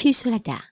취소하다